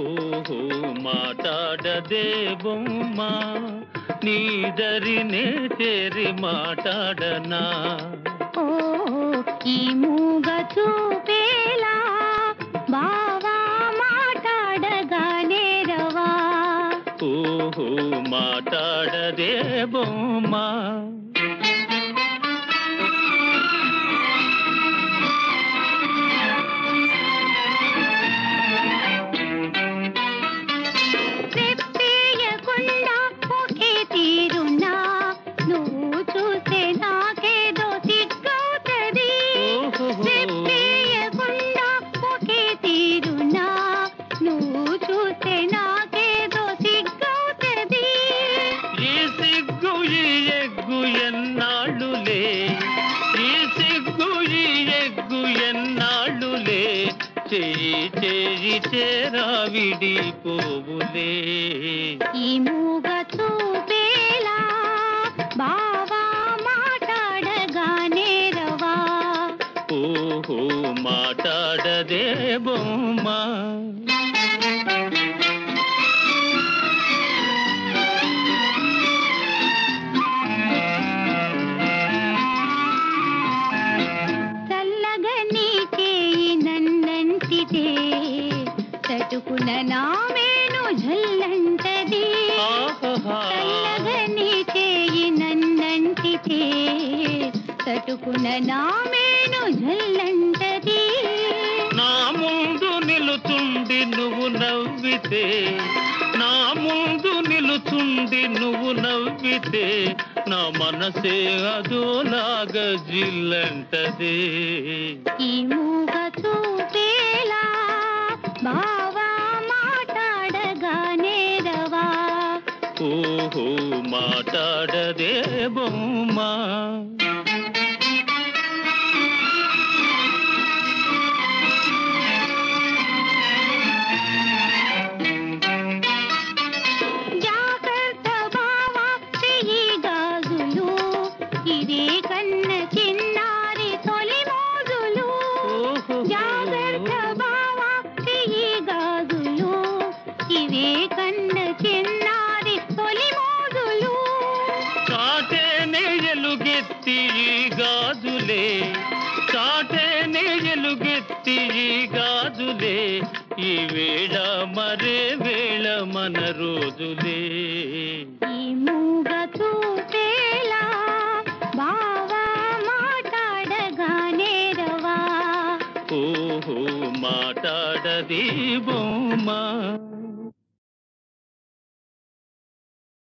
ఓహో మాట్లాడదే బొమ్మ నీదరినే చేరి మాట్లాడనా ఓ ఈ మూగ చూపేలా బావా మాట్లాడగానే రవా ఓహో మాట్లాడదే బొమ్మ ఎగ్గు ఎన్నాళ్ళులే. ఈ సిగ్గు ఈ ఎగ్గు ఎన్నాళ్ళులే. చెయ్యి చెయ్యి చేరా విడిపోవులే. ఈ మూగ చూపేలా బావా మాట్లాడగానే రవా. ఓహో మాట్లాడదే బొమ్మ. తటుకున నా మేను జల్లంటది ఆహాహా. చల్లగా నీ చేయి నన్నంటితే తటుకున నా మేను జల్లంటది నా ముందు నిలుచుండి నువ్వు నవ్వితే నా ముందు నిలుచుండి నువ్వు నవ్వితే నా మనసే అదోలాగా జిల్లంటదే ఈ మూగ చూపేలా చెయ్యి గాజులు ఇవే కన్న చిన్నారి తొలి గాజులే చాటేనే ఎలుగెత్తి గాజులే ఈ వేళ మరే వేళ మన రోజులే. ఈ మూగ చూపేలా బావా మాట్లాడగానే రవా ఓహో మాట్లాడది బొమ్మ.